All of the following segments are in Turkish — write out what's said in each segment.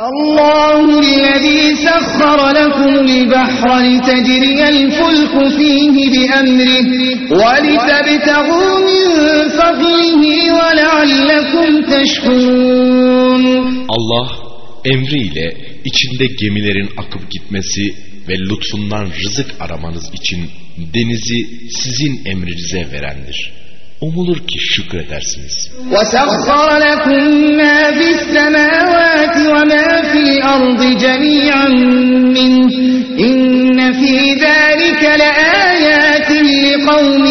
الله الذي سخر لكم البحر لتجري الفلك فيه بأمره ولتبتغوا من فضله ولعلكم تشكرون Allah emriyle içinde gemilerin akıp gitmesi ve lütfundan rızık aramanız için denizi sizin emrinize verendir. Umulur ki şükredersiniz. وسخر لكم ما في السماوات وما في الأرض جميعا منه إن في ذلك لآيات لقوم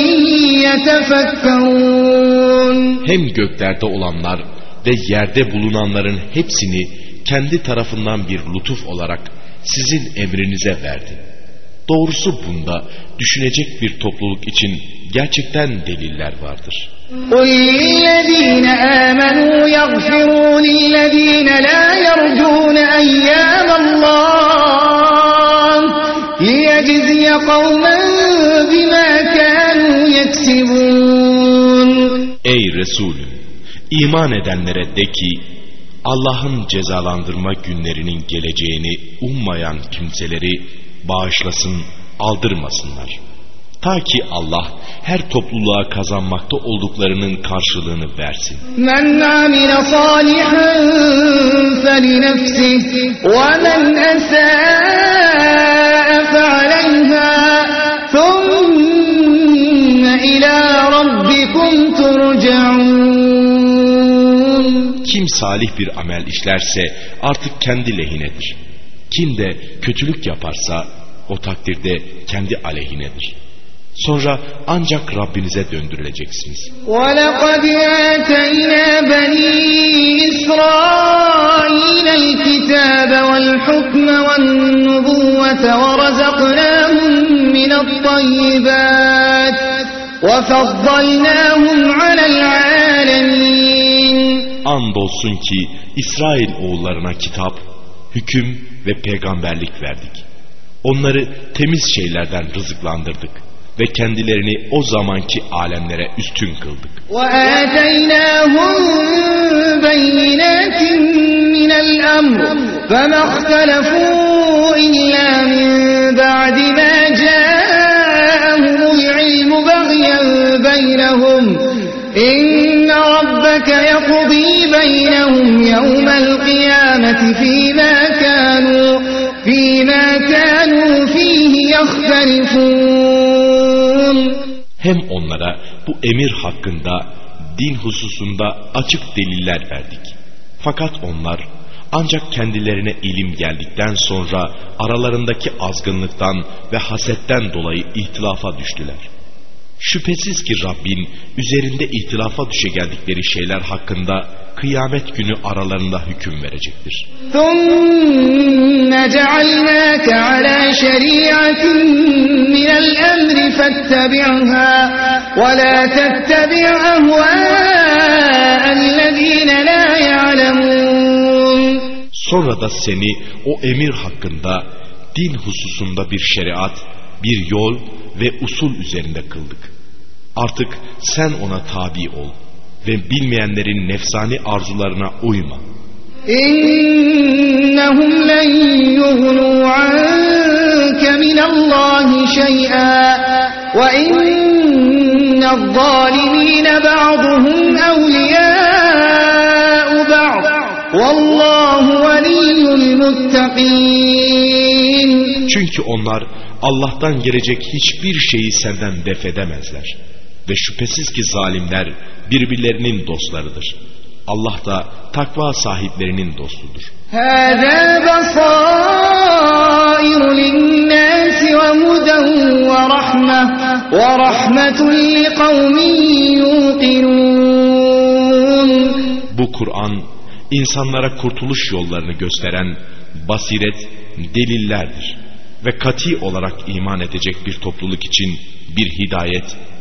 يتفكرون Hem göklerde olanlar ve yerde bulunanların hepsini kendi tarafından bir lütuf olarak sizin emrinize verdi. Doğrusu bunda düşünecek bir topluluk için gerçekten deliller vardır. قل للذين آمنوا يغفروا للذين لا يرجون أيام الله ليجزي قوما بما كانوا يكسبون Ey Resulüm! iman edenlere de ki Allah'ın cezalandırma günlerinin geleceğini ummayan kimseleri bağışlasın, aldırmasınlar. Ta ki Allah her topluluğa kazanmakta olduklarının karşılığını versin. Men amile salihan feli nefsih ve men esâe fealeyhâ thumme ilâ rabbikum turcaun. Kim salih bir amel işlerse artık kendi lehinedir. Kim de kötülük yaparsa o takdirde kendi aleyhinedir. Sonra ancak Rabbinize döndürüleceksiniz. ولقد آتينا بني إسرائيل الكتاب والحكم والنبوة ورزقناهم من الطيبات وفضلناهم على العالمين Andolsun ki İsrail oğullarına kitap, hüküm ve peygamberlik verdik. Onları temiz şeylerden rızıklandırdık ve kendilerini o zamanki alemlere üstün kıldık. وآتيناهم بينات من الأمر فما ربك يقضي بينهم يوم القيامة فيما كانوا فيما كانوا فيه يختلفون Hem onlara bu emir hakkında din hususunda açık deliller verdik. Fakat onlar ancak kendilerine ilim geldikten sonra aralarındaki azgınlıktan ve hasetten dolayı ihtilafa düştüler. Şüphesiz ki Rabbin üzerinde ihtilafa düşe geldikleri şeyler hakkında kıyamet günü aralarında hüküm verecektir. Sonra da seni o emir hakkında din hususunda bir şeriat, bir yol ve usul üzerinde kıldık. Artık sen ona tabi ol ve bilmeyenlerin nefsani arzularına uyma. İnnehum len yuhnu anke minallahi şey'a ve innezzalimine ba'duhum evliya'u ba'd vallahu veliyyul muttaqin Çünkü onlar Allah'tan gelecek hiçbir şeyi senden def edemezler. Ve şüphesiz ki zalimler birbirlerinin dostlarıdır. Allah da takva sahiplerinin dostudur. Bu Kur'an insanlara kurtuluş yollarını gösteren basiret, delillerdir ve kati olarak iman edecek bir topluluk için bir hidayet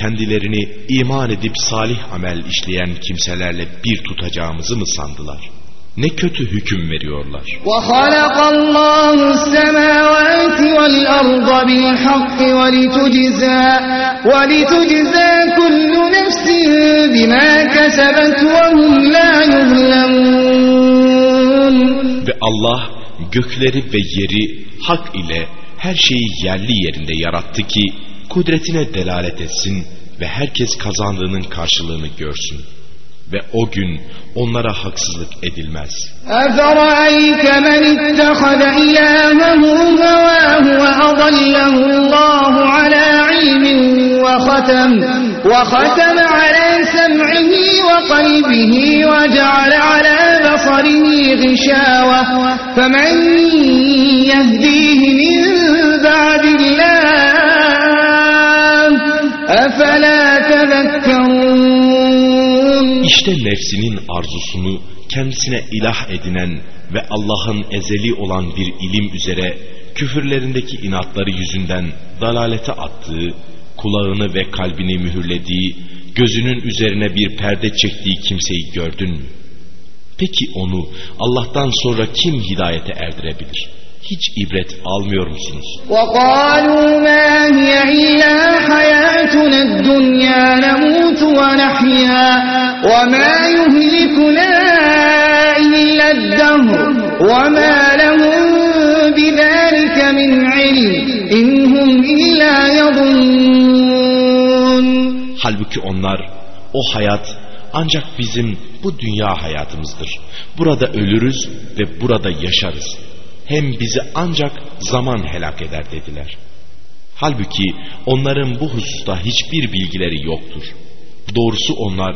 kendilerini iman edip salih amel işleyen kimselerle bir tutacağımızı mı sandılar? Ne kötü hüküm veriyorlar. وَخَلَقَ اللّٰهُ السَّمَاوَاتِ وَالْأَرْضَ بِالْحَقِّ وَلِتُجْزَى وَلِتُجْزَى كُلُّ نَفْسٍ بِمَا كَسَبَتْ وَهُمْ لَا يُظْلَمُونَ Ve Allah gökleri ve yeri hak ile her şeyi yerli yerinde yarattı ki kudretine delalet etsin ve herkes kazandığının karşılığını görsün. Ve o gün onlara haksızlık edilmez. أَفَرَأَيْتَ مَنِ اتَّخَذَ إِلَهَهُ هَوَاهُ وَأَضَلَّهُ اللَّهُ عَلَى عِلْمٍ وَخَتَمَ, وختم على سَمْعِهِ وَقَلْبِهِ وَجَعَلَ عَلَى بَصَرِهِ غِشَاوَةً فَمَنْ يَهْدِيهِ مِنْ İşte nefsinin arzusunu kendisine ilah edinen ve Allah'ın ezeli olan bir ilim üzere küfürlerindeki inatları yüzünden dalalete attığı, kulağını ve kalbini mühürlediği, gözünün üzerine bir perde çektiği kimseyi gördün mü? Peki onu Allah'tan sonra kim hidayete erdirebilir? Hiç ibret almıyor musunuz? وقالوا ما هي إلا حياتنا الدنيا نموت ونحيا وما يهلكنا إلا الدهر وما لهم بذلك من علم إن هم إلا يظنون Halbuki onlar o hayat ancak bizim bu dünya hayatımızdır. Burada ölürüz ve burada yaşarız. Hem bizi ancak zaman helak eder dediler. Halbuki onların bu hususta hiçbir bilgileri yoktur. Doğrusu onlar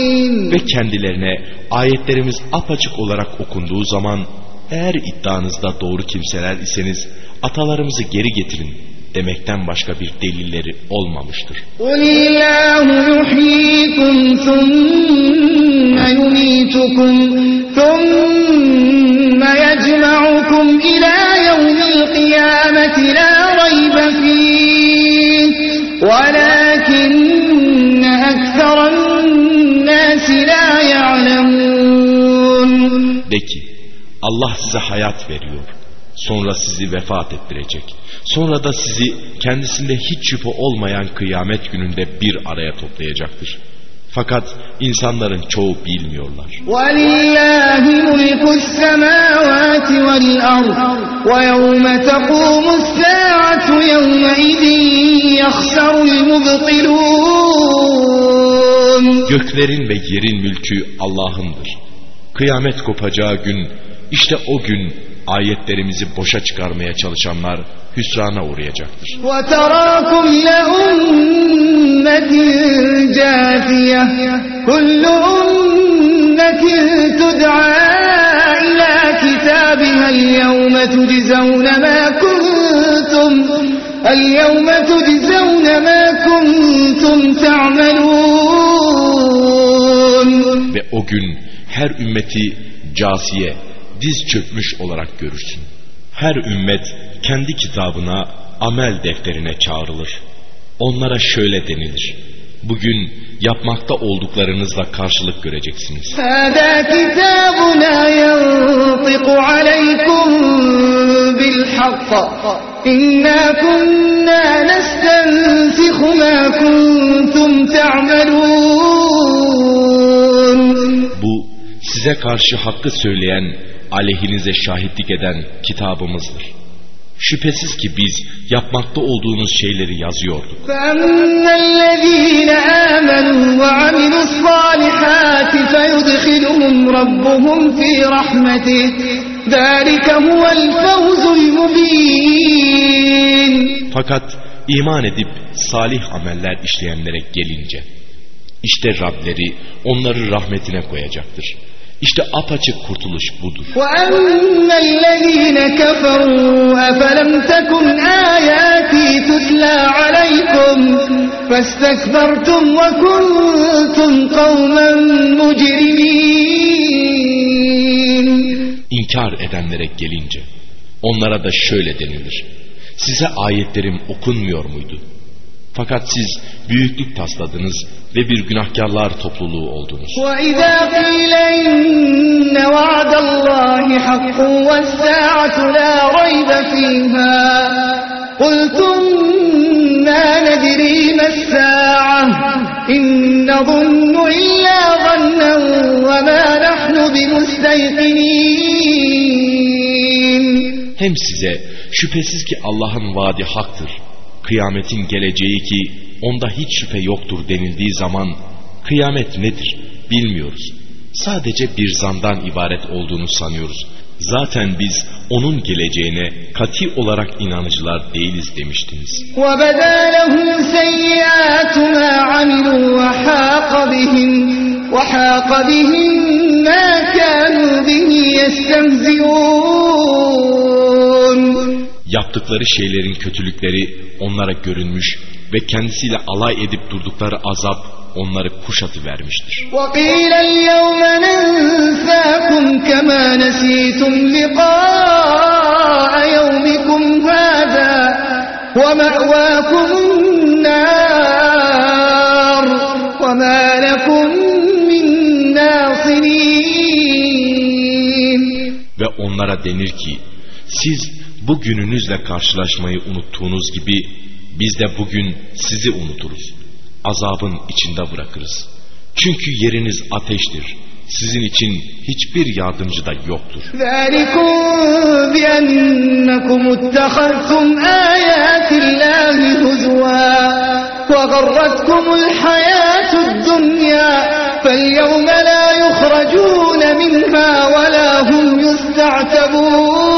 Ve kendilerine ayetlerimiz apaçık olarak okunduğu zaman eğer iddianızda doğru kimseler iseniz atalarımızı geri getirin demekten başka bir delilleri olmamıştır. قل الله يحييكم ثم يميتكم ثم يجمعكم إلى يوم القيامة لا Allah size hayat veriyor. Sonra sizi vefat ettirecek. Sonra da sizi kendisinde hiç şüphe olmayan kıyamet gününde bir araya toplayacaktır. Fakat insanların çoğu bilmiyorlar. ولله ملك السماوات والأرض ويوم تقوم الساعة يومئذ يخسر المبطلون Göklerin ve yerin mülkü Allah'ındır. Kıyamet kopacağı gün, işte o gün ayetlerimizi boşa çıkarmaya çalışanlar hüsrana uğrayacaktır. وترى كل أمة جاثية كل أمة تدعى إلى كتابها اليوم تجزون ما كنتم اليوم تجزون ما كنتم تعملون Ve o gün her ümmeti casiye, diz çökmüş olarak görürsün. Her ümmet kendi kitabına, amel defterine çağrılır. Onlara şöyle denilir. Bugün yapmakta olduklarınızla karşılık göreceksiniz. Hâdâ kitâbunâ yantıku aleykum bilhakka. İnnâ kunnâ nestensihu mâ kuntum te'melûn size karşı hakkı söyleyen, aleyhinize şahitlik eden kitabımızdır. Şüphesiz ki biz yapmakta olduğunuz şeyleri yazıyorduk. Fakat iman edip salih ameller işleyenlere gelince, işte Rableri onları rahmetine koyacaktır. İşte apaçık kurtuluş budur. İnkar edenlere gelince onlara da şöyle denilir. Size ayetlerim okunmuyor muydu? Fakat siz büyüklük tasladınız ve bir günahkarlar topluluğu oldunuz. وَإِذَا قِيلَ إِنَّ وَعْدَ اللّٰهِ حَقٌّ وَالسَّاعَةُ لَا رَيْبَ فِيهَا قُلْتُمْ مَا نَدْرِي مَا السَّاعَةُ إِن نَّظُنُّ إِلَّا ظَنًّا وَمَا نَحْنُ بِمُسْتَيْقِنِينَ Hem size şüphesiz ki Allah'ın vaadi haktır. Kıyametin geleceği ki onda hiç şüphe yoktur denildiği zaman kıyamet nedir bilmiyoruz. Sadece bir zandan ibaret olduğunu sanıyoruz. Zaten biz onun geleceğine kati olarak inanıcılar değiliz demiştiniz. وَبَدَا لَهُمْ سَيِّئَاتُ مَا عَمِلُوا وَحَاقَ بِهِمْ وَحَاقَ بِهِمْ مَا كَانُوا بِهِ يَسْتَهْزِئُونَ Yaptıkları şeylerin kötülükleri onlara görünmüş ve kendisiyle alay edip durdukları azap onları kuşatı vermiştir. Ve onlara denir ki siz bu gününüzle karşılaşmayı unuttuğunuz gibi biz de bugün sizi unuturuz. Azabın içinde bırakırız. Çünkü yeriniz ateştir. Sizin için hiçbir yardımcı da yoktur. ذلكم بأنكم اتخذتم آيات الله هزوا وغرتكم الحياة الدنيا فاليوم لا يخرجون منها ولا هم يستعتبون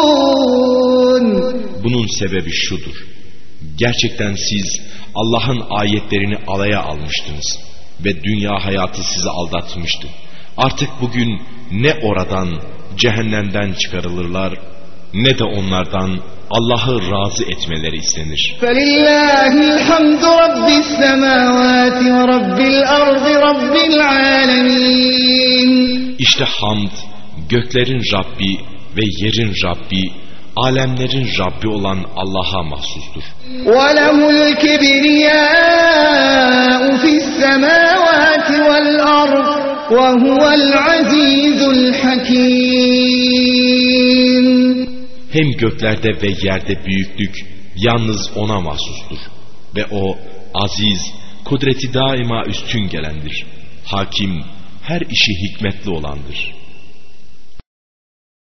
bunun sebebi şudur. Gerçekten siz Allah'ın ayetlerini alaya almıştınız ve dünya hayatı sizi aldatmıştı. Artık bugün ne oradan, cehennemden çıkarılırlar ne de onlardan Allah'ı razı etmeleri istenir. İşte hamd, göklerin Rabbi ve yerin Rabbi alemlerin Rabbi olan Allah'a mahsustur. وله الكبرياء في السماوات والأرض وهو العزيز الحكيم Hem göklerde ve yerde büyüklük yalnız ona mahsustur. Ve o aziz, kudreti daima üstün gelendir. Hakim, her işi hikmetli olandır.''